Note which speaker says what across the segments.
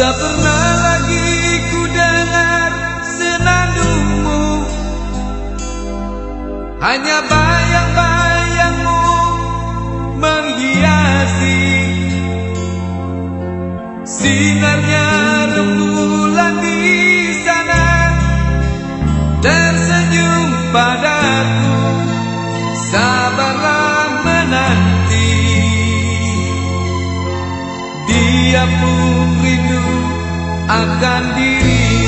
Speaker 1: Tak pernah lagi ku dengar senandungmu. Hanya bayang-bayangmu menghiasi Sinarnya rembulan di sana Tersenyum padaku. Sabarlah Dia pun rindu akan dirimu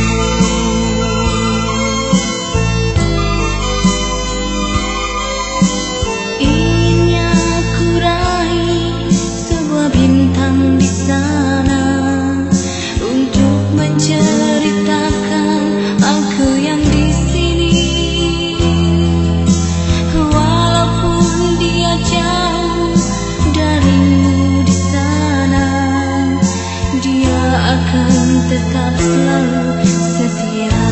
Speaker 2: setiap